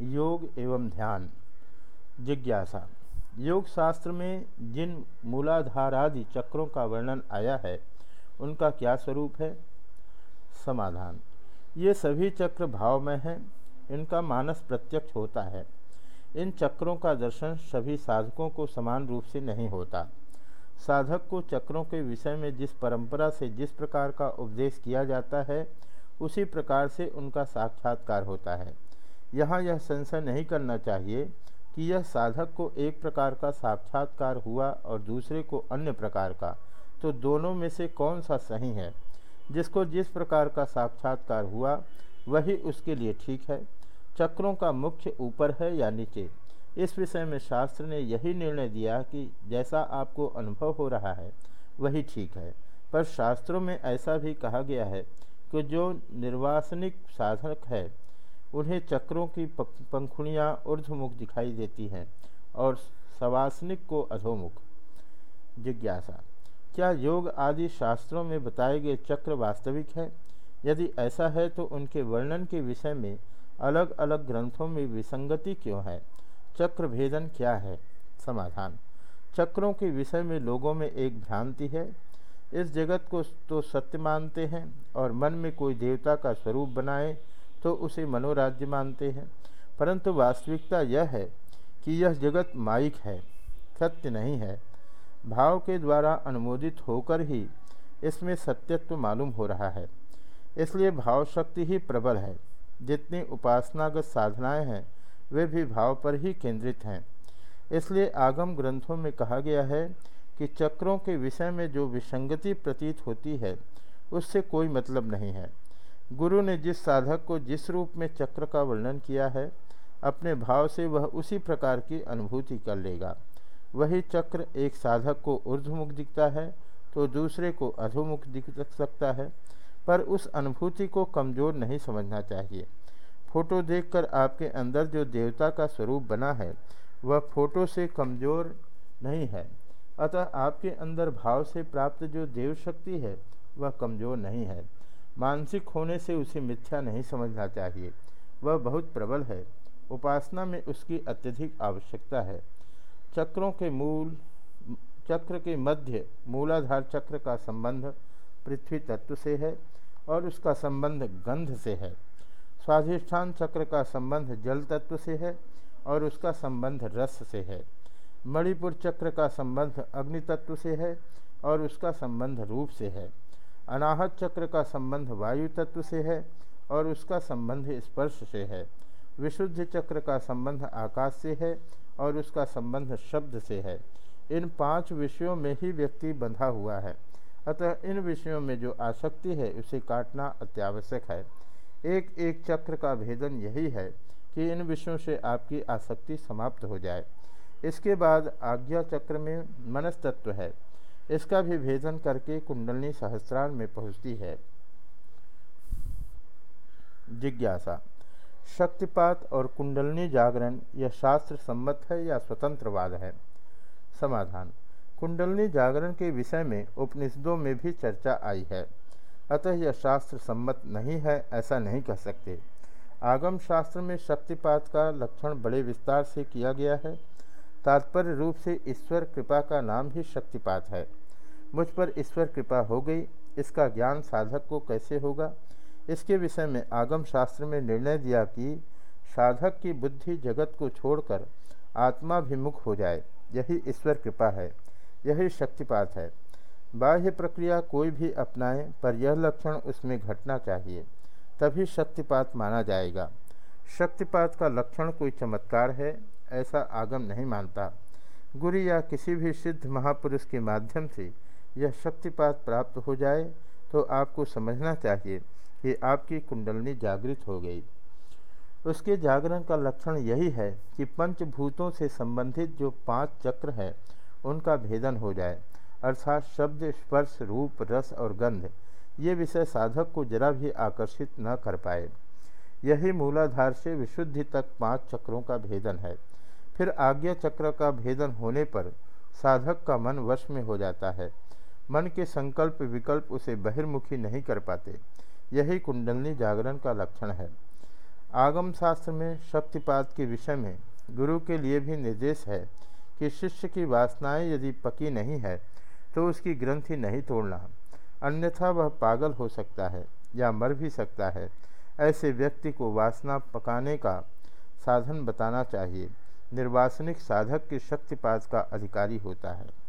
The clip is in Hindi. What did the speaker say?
योग एवं ध्यान। जिज्ञासा। योग शास्त्र में जिन मूलाधारादि चक्रों का वर्णन आया है, उनका क्या स्वरूप है? समाधान। ये सभी चक्र भाव में हैं, इनका मानस प्रत्यक्ष होता है। इन चक्रों का दर्शन सभी साधकों को समान रूप से नहीं होता। साधक को चक्रों के विषय में जिस परंपरा से जिस प्रकार का उपदेश किया जाता है, उसी प्रकार से उनका साक्षात्कार होता है। यहाँ यह संशय नहीं करना चाहिए कि यह साधक को एक प्रकार का साक्षात्कार हुआ और दूसरे को अन्य प्रकार का। तो दोनों में से कौन सा सही है? जिसको जिस प्रकार का साक्षात्कार हुआ, वही उसके लिए ठीक है। चक्रों का मुख्य ऊपर है या नीचे? इस विषय में शास्त्र ने यही निर्णय दिया कि जैसा आपको अनुभव हो रहा है, वही ठीक है। पर शास्त्रों में ऐसा भी कहा गया है कि जो निर्वासनिक साधक है उन्हें चक्रों की पंखुड़ियाँ ऊर्धमुख दिखाई देती हैं और सवासनिक को अधोमुख। जिज्ञासा, क्या योग आदि शास्त्रों में बताए गए चक्र वास्तविक है? यदि ऐसा है तो उनके वर्णन के विषय में अलग अलग ग्रंथों में विसंगति क्यों है? चक्र भेदन क्या है? समाधान, चक्रों के विषय में लोगों में एक भ्रांति है। इस जगत को तो सत्य मानते हैं और मन में कोई देवता का स्वरूप बनाए तो उसे मनोराज्य मानते हैं। परंतु वास्तविकता यह है कि यह जगत माइक है, सत्य नहीं है। भाव के द्वारा अनुमोदित होकर ही इसमें सत्यत्व मालूम हो रहा है। इसलिए भाव शक्ति ही प्रबल है। जितनी उपासनागत साधनाएँ हैं, वे भी भाव पर ही केंद्रित हैं। इसलिए आगम ग्रंथों में कहा गया है कि चक्रों के विषय में जो विसंगति प्रतीत होती है, उससे कोई मतलब नहीं है। गुरु ने जिस साधक को जिस रूप में चक्र का वर्णन किया है, अपने भाव से वह उसी प्रकार की अनुभूति कर लेगा। वही चक्र एक साधक को ऊर्धमुख दिखता है तो दूसरे को अधोमुख दिख सकता है, पर उस अनुभूति को कमज़ोर नहीं समझना चाहिए। फ़ोटो देखकर आपके अंदर जो देवता का स्वरूप बना है, वह फ़ोटो से कमज़ोर नहीं है। अतः आपके अंदर भाव से प्राप्त जो देव शक्ति है, वह कमज़ोर नहीं है। मानसिक होने से उसे मिथ्या नहीं समझना चाहिए। वह बहुत प्रबल है। उपासना में उसकी अत्यधिक आवश्यकता है। चक्रों के मूल, चक्र के मध्य मूलाधार चक्र का संबंध पृथ्वी तत्व से है और उसका संबंध गंध से है। स्वाधिष्ठान चक्र का संबंध जल तत्व से है और उसका संबंध रस से है। मणिपुर चक्र का संबंध अग्नि तत्व से है और उसका संबंध रूप से है। अनाहत चक्र का संबंध वायु तत्व से है और उसका संबंध स्पर्श से है। विशुद्ध चक्र का संबंध आकाश से है और उसका संबंध शब्द से है। इन पाँच विषयों में ही व्यक्ति बंधा हुआ है। अतः इन विषयों में जो आसक्ति है, उसे काटना अत्यावश्यक है। एक एक चक्र का भेदन यही है कि इन विषयों से आपकी आसक्ति समाप्त हो जाए। इसके बाद आज्ञा चक्र में मनस्तत्व है। इसका भी भेदन करके कुंडलनी सहस्त्रार में पहुँचती है। जिज्ञासा। शक्तिपात और कुंडलनी जागरण यह शास्त्र सम्मत है या स्वतंत्रवाद है? समाधान। कुंडलनी जागरण के विषय में उपनिषदों में भी चर्चा आई है। अतः यह शास्त्र सम्मत नहीं है, ऐसा नहीं कह सकते। आगम शास्त्र में शक्तिपात का लक्षण बड़े विस्तार से किया गया है। तात्पर्य रूप से ईश्वर कृपा का नाम ही शक्तिपात है। मुझ पर ईश्वर कृपा हो गई, इसका ज्ञान साधक को कैसे होगा? इसके विषय में आगम शास्त्र में निर्णय दिया कि साधक की बुद्धि जगत को छोड़कर आत्माभिमुख हो जाए, यही ईश्वर कृपा है, यही शक्तिपात है। बाह्य प्रक्रिया कोई भी अपनाए, पर यह लक्षण उसमें घटना चाहिए, तभी शक्तिपात माना जाएगा। शक्तिपात का लक्षण कोई चमत्कार है? ऐसा आगम नहीं मानता। गुरु या किसी भी सिद्ध महापुरुष के माध्यम से यह शक्तिपात प्राप्त हो जाए तो आपको समझना चाहिए कि आपकी कुंडलनी जागृत हो गई। उसके जागरण का लक्षण यही है कि पंचभूतों से संबंधित जो पाँच चक्र हैं, उनका भेदन हो जाए, अर्थात शब्द, स्पर्श, रूप, रस और गंध, ये विषय साधक को जरा भी आकर्षित न कर पाए। यही मूलाधार से विशुद्धि तक पाँच चक्रों का भेदन है। फिर आज्ञा चक्र का भेदन होने पर साधक का मन वश में हो जाता है। मन के संकल्प विकल्प उसे बहिर्मुखी नहीं कर पाते। यही कुंडलनी जागरण का लक्षण है। आगम शास्त्र में शक्तिपात के विषय में गुरु के लिए भी निर्देश है कि शिष्य की वासनाएँ यदि पकी नहीं है तो उसकी ग्रंथि नहीं तोड़ना। अन्यथा वह पागल हो सकता है या मर भी सकता है। ऐसे व्यक्ति को वासना पकाने का साधन बताना चाहिए। निर्वासनिक साधक के शक्तिपात का अधिकारी होता है।